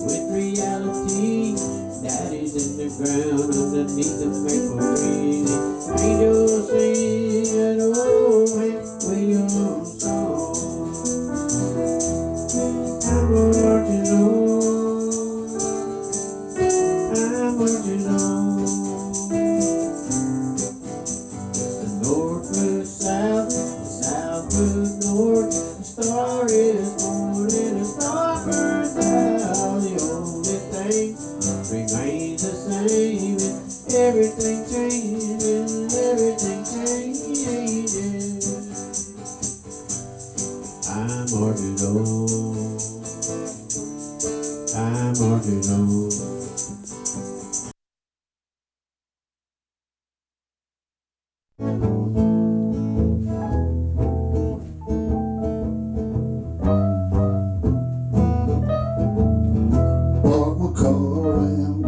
with reality that is in the ground underneath the grateful trees. Walk my car around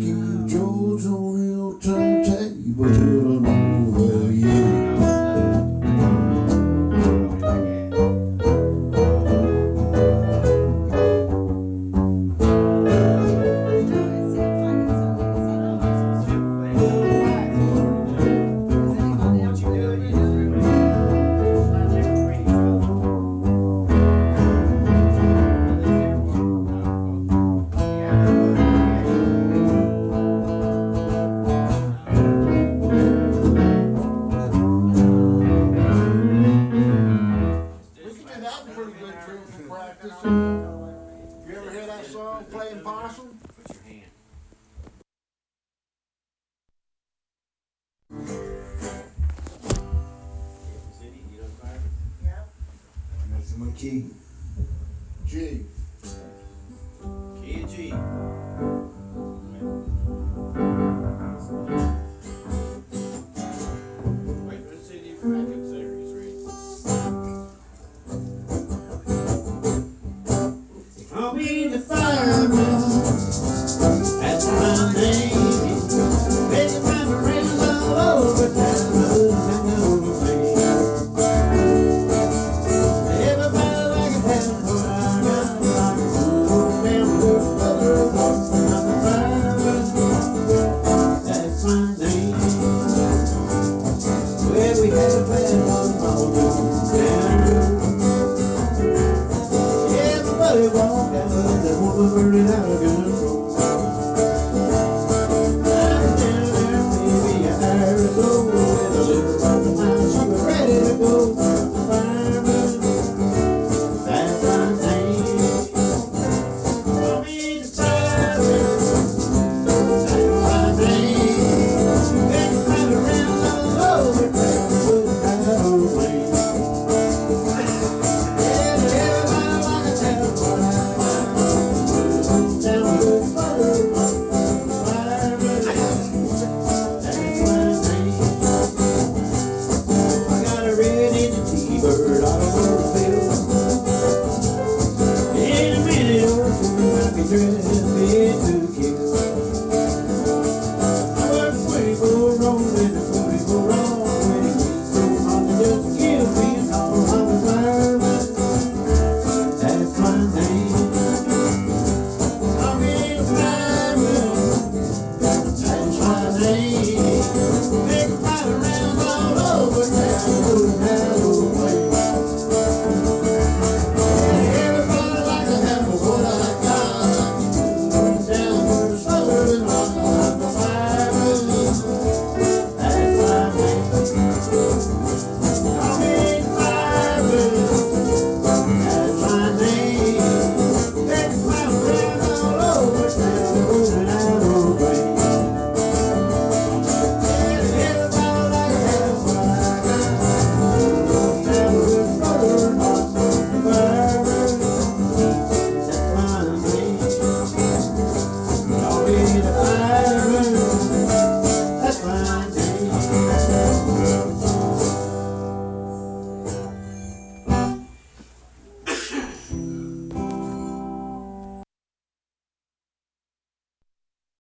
Keep Jones on Hilltop turntable. Key. G. Key G.